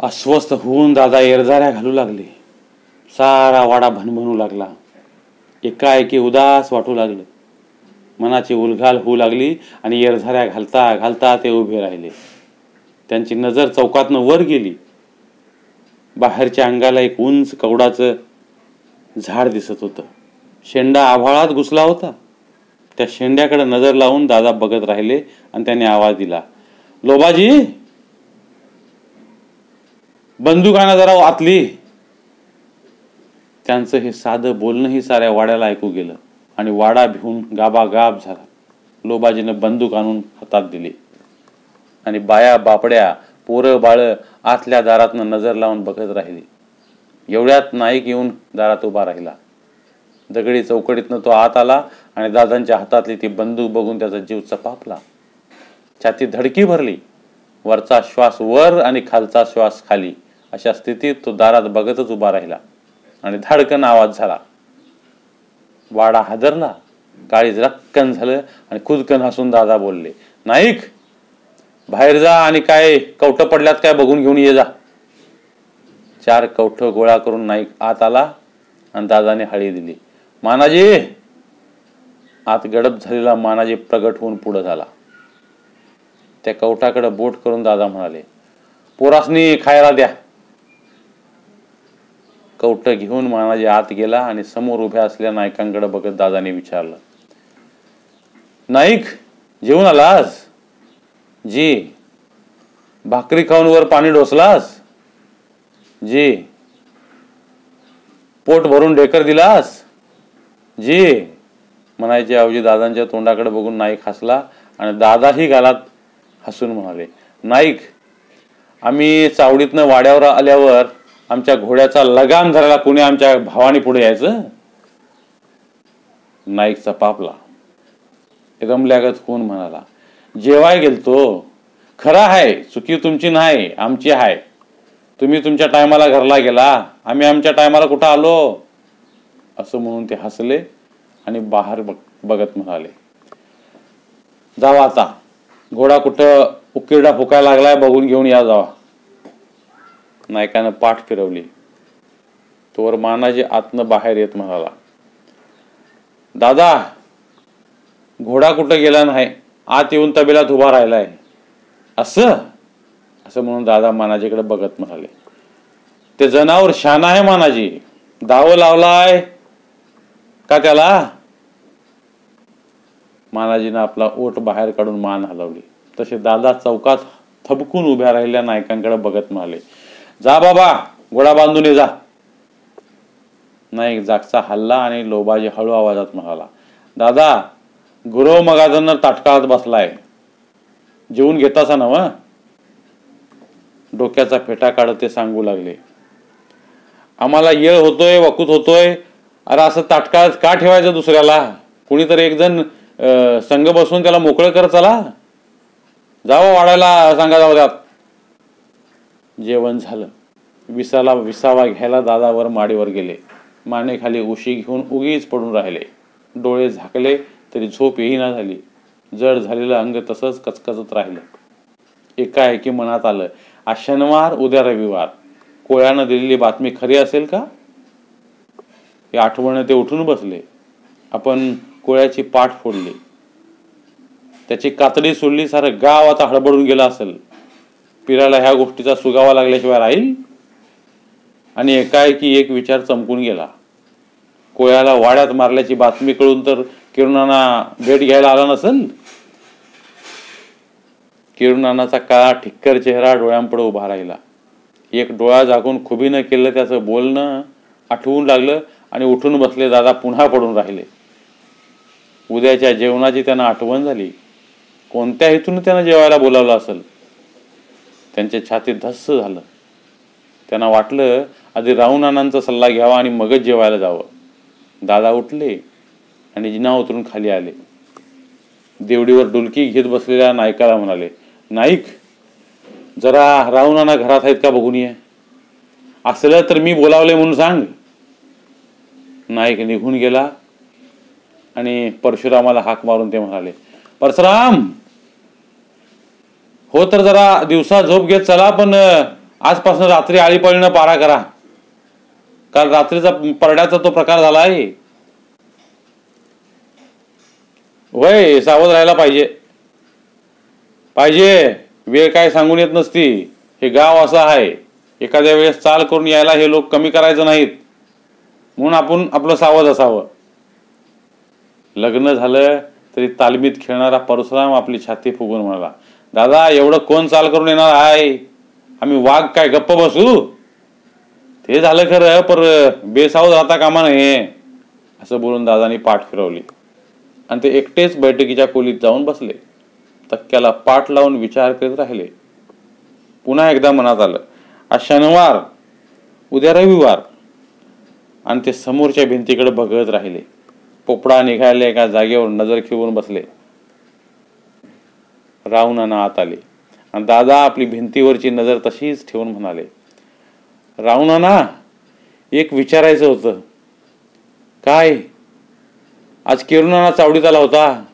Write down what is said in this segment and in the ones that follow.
अस्वस्थ होऊन दादा एरझाऱ्या घालू लागले. सारा वाडा भनभनू लागला. एकाएकी उदास वाटू लागलं. मनाची उलघाल होऊ लागली आणि एरझाऱ्या घालता घालता ते उभे राहिले. त्यांची नजर चौकातनं वर गेली. बाहेरच्या अंगाला एक उंच कवडाचं झाड दिसत होतं. शेंडा आभाळात घुसला होता. त्या शेंड्याकडे नजर लावून दादा बघत राहिले आणि त्याने आवाज दिला लोबाजी बंदूक आणा जरा आतली त्यांचं हे साधं बोलणंही साऱ्या वाड्याला ऐकू गेलं. आणि वाडा भिवून गाबागाब झाला. लोबाजीनं बंदूक आणून हातात दिली. आणि बाया बापड्या पोरं बाळ आतल्या दारातनं नजर लावून बघत राहिली. एवढ्यात नाईक येऊन दारात उभा राहिला. दगडी चौकडीतनं तो आत आला आणि दादांच्या हातातली ती बंदूक बघून त्याचा जीव चपापला. छाती धडकी भरली. वरचा श्वास वर आणि खालचा श्वास खाली. अशा स्थितीत तो दारात बघतच उभा राहिला आणि धाडकन आवाज झाला. वाडा हादरला काळीज रक्कन झालं आणि खुदकन हसून दादा बोलले नाईक बाहेर जा आणि काय कवट पडल्यात काय बघून घेऊन ये जा. चार कवठ गोळा करून नाईक आत आला आणि दादाने हळी दिली मानाजी! आत गडप झालेला मानाजी प्रगट होऊन पुढे झाला. त्या कवटाकडे बोट करून दादा म्हणाले पोरासनी खायला द्या. कवटं घेऊन मानाजी आत गेला आणि समोर उभ्या असलेल्या नायकांकडे बघत दादाने विचारलं नाईक जेवून आलास? जी भाकरी खाऊन वर पाणी ढोसलास? जी पोट भरून ढेकर दिलास? जी म्हणायचे ऐवजी दादांच्या तोंडाकडे बघून नाईक हसला आणि दादाही गालात हसून म्हणाले नाईक आम्ही चावडीतनं वाड्यावर आल्यावर आमच्या घोड्याचा लगाम धरायला कुणी आमच्या भावानी पुढे यायचं? नाईकचा पापला. रमल्यागत कोण म्हणाला जेवाय गेलतो. खरा आहे चुकी तुमची नाही आमची आहे. तुम्ही तुमच्या टायमाला घरला गेला. आम्ही आमच्या टायमाला कुठं आलो? असं म्हणून ते हसले आणि बाहेर बघ बघत म्हणाले जावा आता. घोडा कुठं उकिरडा फुकायला लागलाय बघून घेऊन या जावा. नायकानं पाठ फिरवली. तोवर मानाजी आतनं बाहेर येत म्हणाला दादा घोडा कुठं गेला नाही? आत येऊन तबेलात उभा राहिलाय. असं? असं म्हणून दादा मानाजीकडे बघत म्हणाले ते जनावर शान आहे मानाजी. दाव लावलाय का त्याला? मानाजीनं आपला ओट बाहेर काढून मान हलवली. तसे दादा चौकात थबकून उभ्या राहिल्या नायकांकडे बघत म्हणाले जा बाबा घोडा बांधून ये जा. नाईक जागचा हल्ला आणि लोबाजी हळू आवाजात म्हणाला दादा गुरव मगाजनं ताटकाळात बसलाय. जेवून घेतासा ना डोक्याचा फेटा काढत ते सांगू लागले आम्हाला येळ होतोय वकूत होतोय. अरे असं ताटकाळात का ठेवायचं दुसऱ्याला? कुणीतरी एक जण संघ बसून त्याला मोकळं कर चला. जावं वाढायला सांगा जाऊ द्यात. जेवण झालं. विसाला विसावा घ्यायला दादावर माडीवर गेले. मानेखाली उशी घेऊन उगीच पडून राहिले. डोळे झाकले तरी झोप येईना झाली. जड झालेलं अंग तसंच कचकचत राहिलं. एकाएकी मनात आलं आज शनिवार उद्या रविवार. कोळ्यानं दिलेली बातमी खरी असेल का? या आठवण ते उठून बसले. आपण कोळ्याची पाठ फोडली. त्याची कातडी सोडली सारं गाव आता हडबडून गेलं असेल. पिराला ह्या गोष्टीचा सुगावा लागल्याशिवाय राहील? आणि एकाएकी एक विचार चमकून गेला. कोळ्याला वाड्यात मारल्याची बातमी कळून तर किरणांना भेट घ्यायला आला नसेल? किरुणानाचा काळा ठिक्कर चेहरा डोळ्यांपुढे उभा राहिला. एक डोळा जागून खुबीनं केलं त्याचं बोलणं आठवून लागलं आणि उठून बसले दादा पुन्हा पडून राहिले. उद्याच्या जेवणाची त्यांना आठवण झाली. कोणत्या हेतून त्यांना जेवायला बोलावलं असेल? त्यांच्या छातीत धस्स झालं. त्यांना वाटलं आधी राहुनानांचा सल्ला घ्यावा आणि मगच जेवायला जावं. दादा उठले आणि जिना उतरून खाली आले. देवडीवर डुलकी घेत बसलेल्या नायकाला म्हणाले नाईक जरा राहुनाना घरात आहेत का बघून ये? असलं तर मी बोलावले म्हणून सांग. नाईक निघून गेला आणि परशुरामाला हाक मारून ते म्हणाले परशुराम हो तर जरा दिवसा झोप घेत चला पण आजपासून रात्री आळीपाळीनं पारा करा. कारण रात्रीचा परड्याचा तो प्रकार झाला आहे वय सावध राहायला पाहिजे. पाहिजे. वेळ काय सांगून येत नसती. हे गाव असं आहे. एखाद्या वेळेस चाल करून यायला हे लोक कमी करायचं नाहीत. म्हणून आपण आपलं सावध असावं. लग्न झालं तरी तालमीत खेळणारा परशुराम आपली छाती फुगून म्हणाला दादा एवढं कोण चाल करून येणार आहे? आम्ही वाघ काय गप्प बसू? ते झालं खरं पर बेसावध राहता कामा नये. असं बोलून दादानी पाठ फिरवली. आणि ते एकटेच बैठकीच्या खोलीत जाऊन बसले. तक्क्याला पाठ लावून विचार करीत राहिले. पुन्हा एकदा मनात आलं आज शनिवार उद्या रविवार. आणि ते समोरच्या भिंतीकडे बघत राहिले. पोपडा निघाले एका जागेवर नजर खिवून बसले. रावणाना आत आले. आणि दादा आपली भिंतीवरची नजर तशीच ठेवून म्हणाले रावणाना एक विचारायचं होतं. काय? आज किरुणाना चावडीत आला होता.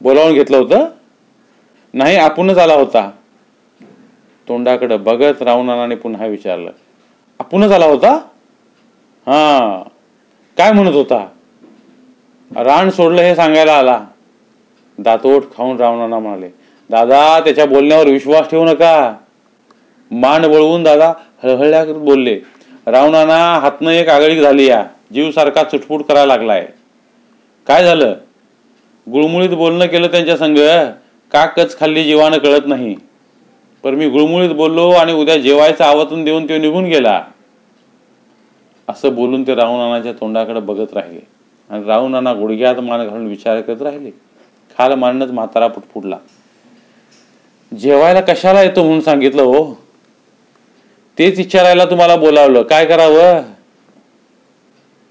बोलावून घेतलं होतं? नाही आपणच आला होता. तोंडाकडं बघत रावणाने पुन्हा विचारलं आपणच आला होता? हा. काय म्हणत होता? रान सोडलं हे सांगायला आला. दातोट खाऊन रावणांना म्हणाले दादा त्याच्या बोलण्यावर विश्वास ठेवू नका. मान वळवून दादा हळहळल्या करत बोलले रावणाना हातनं एक आगळीक झाली या जीव सारखा चुटपुट करायला लागलाय. काय झालं? गुळमुळीत बोलणं केलं त्यांच्या संग का कच खाल्ली जीवानं कळत नाही. पर मी गुळमुळीत बोललो आणि उद्या जेवायचं आवतून देऊन तो निघून गेला. असं बोलून ते रावणानाच्या तोंडाकडे बघत राहिले आणि रावणाना गुडघ्यात मान घालून विचार करत राहिले. खाल मानच म्हातारा पुटपुटला जेवायला कशाला येतो म्हणून सांगितलं हो? तेच विचारायला तुम्हाला बोलावलं. काय करावं?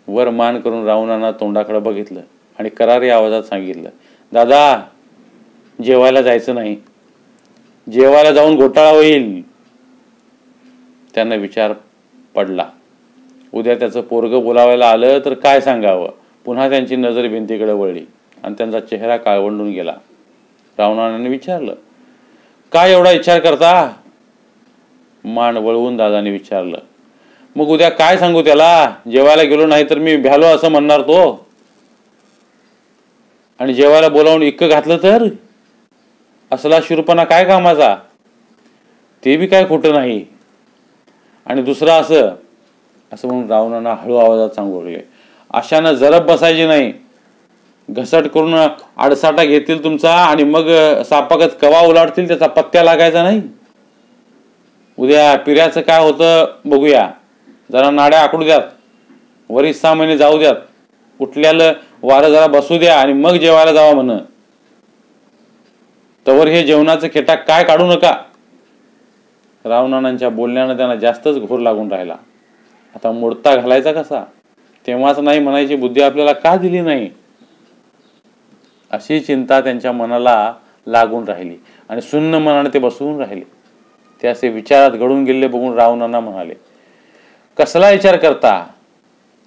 वर मान करून रावणांना तोंडाकडे बघितलं आणि करारी आवाजात सांगितलं दादा जेवायला जायचं नाही. जेवायला जाऊन घोटाळा होईल. त्यांना विचार पडला. उद्या त्याचं पोरग बोलावायला आलं तर काय सांगावं? पुन्हा त्यांची नजर भिंतीकडे वळली. आणि त्यांचा चेहरा काळवंडून गेला. रावणाने विचारलं काय एवढा विचार करता? मान वळवून दादाने विचारलं मग उद्या काय सांगू त्याला? जेवायला गेलो नाही तर मी भ्यालो असं म्हणणार तो. आणि जेवायला बोलावून इक्क घातलं तर? असला शिरपणा काय कामाचा? ते बी काय खोटं नाही. आणि दुसरं असं असं म्हणून रावणांना हळू आवाजात सांगू लागले अशानं जरब बसायची नाही. घसट करून आडसाटा घेतील तुमचा आणि मग सापागत कवा उलाटतील त्याचा पत्त्या लागायचा नाही? उद्या पिऱ्याचं काय होतं बघूया. जरा नाड्या आकडू द्यात. वरीस सहा महिने जाऊ द्यात. उठल्याला वारं जरा बसू द्या आणि मग जेवायला जावा म्हण. तवर हे जेवणाचं खेटा काय काढू नका. रावणानांच्या बोलण्यानं त्यांना जास्तच घोर लागून राहिला. आता मोडता घालायचा कसा? तेव्हाच नाही म्हणायची बुद्धी आपल्याला का दिली नाही? अशी चिंता त्यांच्या मनाला लागून राहिली. आणि सुन्न मनाने ते बसवून राहिले. ते असे विचारात घडून गेले बघून रावणांना म्हणाले कसला विचार करता?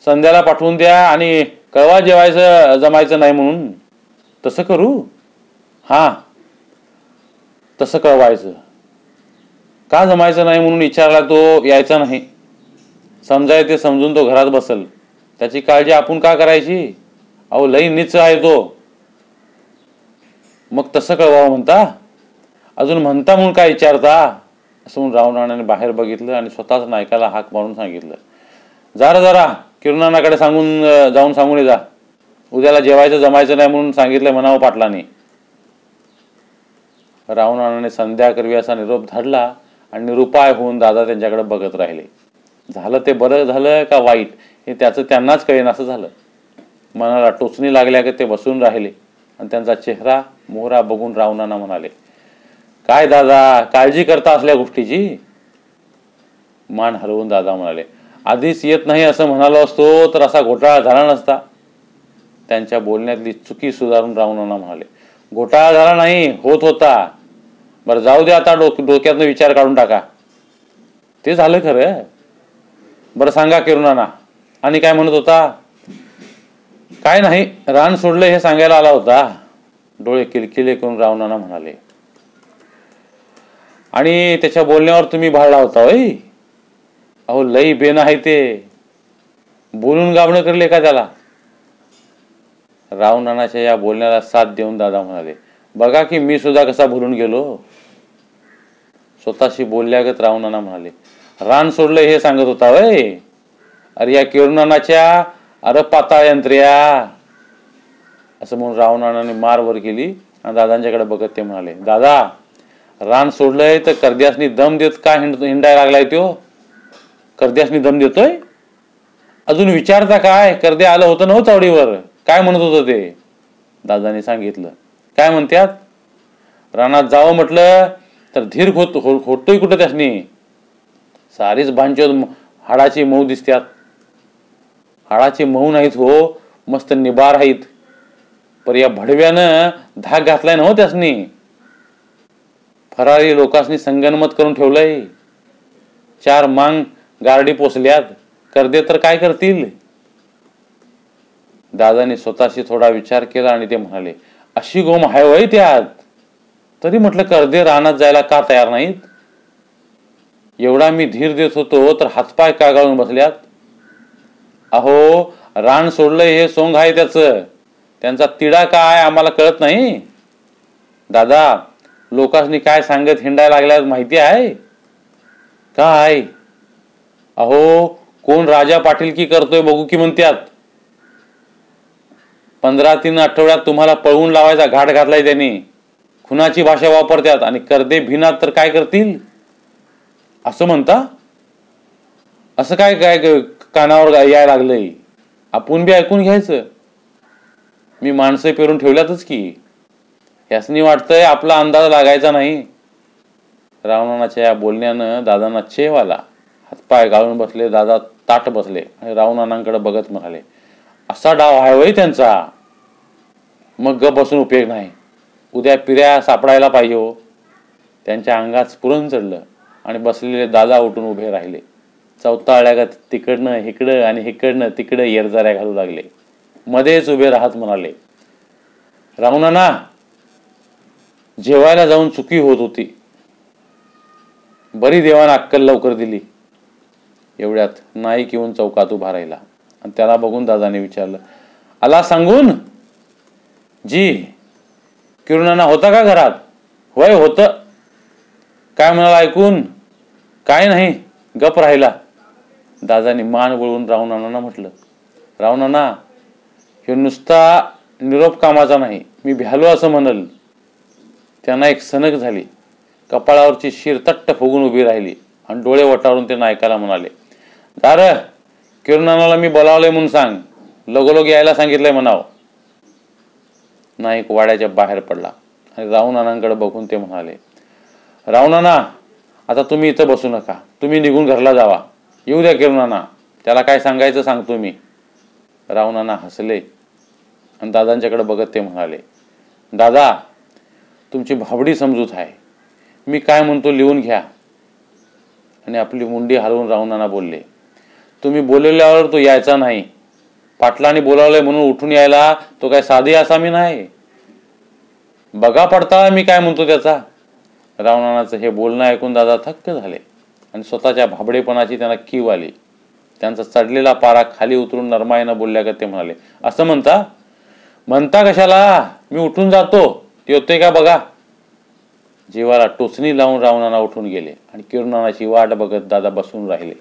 संध्याला पाठवून द्या आणि कळवा जेवायचं जमायचं नाही म्हणून. तसं करू? हा तसं कळवायचं. का जमायचं नाही म्हणून विचारला तो यायचा नाही. समजाय ते समजून तो घरात बसल. त्याची काळजी आपण का करायची? अहो लई नीच आहे तो. मग तसं कळवावं म्हणता. अजून म्हणता म्हणून काय विचारता? असं म्हणून रावणाने बाहेर बघितलं आणि स्वतःच नायकाला हाक मारून सांगितलं. जरा जरा किरणानाकडे सांगून जाऊन सांगून जा. उद्याला जेवायचं जमायचं नाही म्हणून सांगितलं म्हणावं पाटलाने. रावणाने संध्या करवी असा निरोप धाडला आणि निरुपाय होऊन दादा त्यांच्याकडे बघत राहिले. झालं ते बरं झालं का वाईट हे त्याचं त्यांनाच कळेन असं झालं. मनाला टोचणी लागल्या की ते बसून राहिले आणि त्यांचा चेहरा मोहरा बघून रावणाना म्हणाले काय दादा काळजी करता असल्या गोष्टीची? मान हलवून दादा म्हणाले आधीच येत नाही असं म्हणालो असतो तर असा घोटाळा झाला नसता. त्यांच्या बोलण्यातली चुकी सुधारून रावणांना म्हणाले घोटाळा झाला नाही होत होता. बरं जाऊ दे आता डोक डोक्यातनं विचार काढून टाका. ते झालं खरं. बरं सांगा किरुणाना. आणि काय म्हणत होता? काय नाही रान सोडलं हे सांगायला आला होता. डोळे किलकिले करून रावणाना म्हणाले आणि त्याच्या बोलण्यावर तुम्ही भाळला होता होय? अहो लई बेन आहे ते. बोलून गाबणं करले का त्याला? राव या बोलण्याला साथ देऊन दादा म्हणाले बघा की मी सुद्धा कसा भरून गेलो. स्वतःशी बोलल्यागत रावणाना म्हणाले रान सोडलं हे सांगत होता वय अरे या किरुनानाच्या अरे पाताळ यंत्र्या. असं म्हणून रावणाने मार वर केली आणि दादांच्याकडे बघत ते म्हणाले दादा रान सोडलंय तर कर्द्यासनी दम देत का हिंड हिंडायला लागलाय त्यो? कर्द्यासनी दम देतोय? अजून विचारता काय? कर्दे आलं होतं नव्हतं आवडीवर. काय म्हणत होतं ते? दादाने सांगितलं. काय म्हणत्यात? रानात जावं म्हटलं तर धीर होत हो- होतोय कुठं त्यासनी? सारीच भांचोद हाडाची मऊ दिसत्यात. हाडाची मऊ नाहीत हो मस्त निबार आहेत पर या भडव्यानं धाक घातलाय ना हो त्यासनी? फरारी लोकांनी संगनमत करून ठेवलंय. चार मांग गारडी पोचल्यात कर्दे तर काय करतील? दादाने स्वतःशी थोडा विचार केला आणि ते म्हणाले अशी गोम हाय वय त्यात. तरी म्हटलं कर्दे रानात जायला का तयार नाहीत? एवढा मी धीर देत होतो तर हातपाय का गाळून बसल्यात. अहो रान सोडलंय हे सोंग आहे त्याचं. त्यांचा तिडा काय आम्हाला कळत नाही. दादा लोकांनी काय सांगत हिंडायला लागल्यात माहिती आहे? काय? अहो कोण राजा पाटील की करतोय बघू की म्हणत्यात. पंधरा तीन आठवड्यात तुम्हाला पळवून लावायचा घाट घातलाय त्यांनी. खुनाची भाषा वापरतात आणि कर्दे भिनात तर काय करतील? असं म्हणता? असं काय काय कानावर यायला लागलंय? आपण बी ऐकून घ्यायचं. मी माणसं पेरून ठेवल्यातच की. यासनी वाटतंय आपला अंदाज लागायचा नाही. रावणाच्या या बोलण्यानं दादांना चेव आला. हातपाय गाळून बसले दादा ताट बसले आणि बघत म्हणाले असा डाव आहे वय त्यांचा. मग ग बसून उपयोग नाही. उद्या पिऱ्या सापडायला पाहिजे हो. त्यांच्या अंगात स्फुरण चढलं आणि बसलेले दादा उठून उभे राहिले. चौताळ्यागत तिकडनं हिकडं आणि हिकडनं तिकडं येरजाऱ्या घालू लागले. मध्येच उभे राहत म्हणाले रावणाना जेवायला जाऊन चुकी होत होती. बरी देवानं अक्कल लवकर दिली. एवढ्यात नाईक येऊन चौकात उभा राहिला आणि त्याला बघून दादाने विचारलं आला सांगून? जी किरणांना होता का घरात? होय होत. काय म्हणाला ऐकून? काय नाही गप राहिला. दादाने मान वळून रावणाना म्हटलं रावणाना हे नुसता निरोप कामाचा नाही. मी भ्यालो असं म्हणल. त्यांना एक सनक झाली. कपाळावरची शिर तट्ट फुगून उभी राहिली आणि डोळे वटारून ते नायकाला म्हणाले दार किरुणानाला मी बोलावलंय म्हणून सांग. लगोलग यायला सांगितलंय म्हणाव. नाईक वाड्याच्या बाहेर पडला आणि रावणानांकडे बघून ते म्हणाले रावणाना आता तुम्ही इथं बसू नका. तुम्ही निघून घरला जावा. येऊ द्या किरणाना. त्याला काय सांगायचं सांगतो मी रावणाना हसले. आणि दादांच्याकडे बघत ते म्हणाले दादा तुमची भाबडी समजूत आहे. मी काय म्हणतो लिहून घ्या. आणि आपली मुंडी हलवून रावणाना बोलले तुम्ही बोलवल्यावर तो यायचा नाही. पाटलाने बोलावलंय म्हणून उठून यायला तो काय साधी आसामी नाही. बघा पडता मी काय म्हणतो त्याचा. रावणानाचं हे बोलणं ऐकून दादा थक्क झाले आणि स्वतःच्या भाबडेपणाची त्यांना कीव आली. त्यांचा चढलेला पारा खाली उतरून नरमाईनं बोलल्या का ते म्हणाले असं म्हणता? म्हणता कशाला? मी उठून जातो. ते होते का बघा? जीवाला टोचणी लावून रावणाना उठून गेले आणि किरुणानाची वाट बघत दादा बसून राहिले.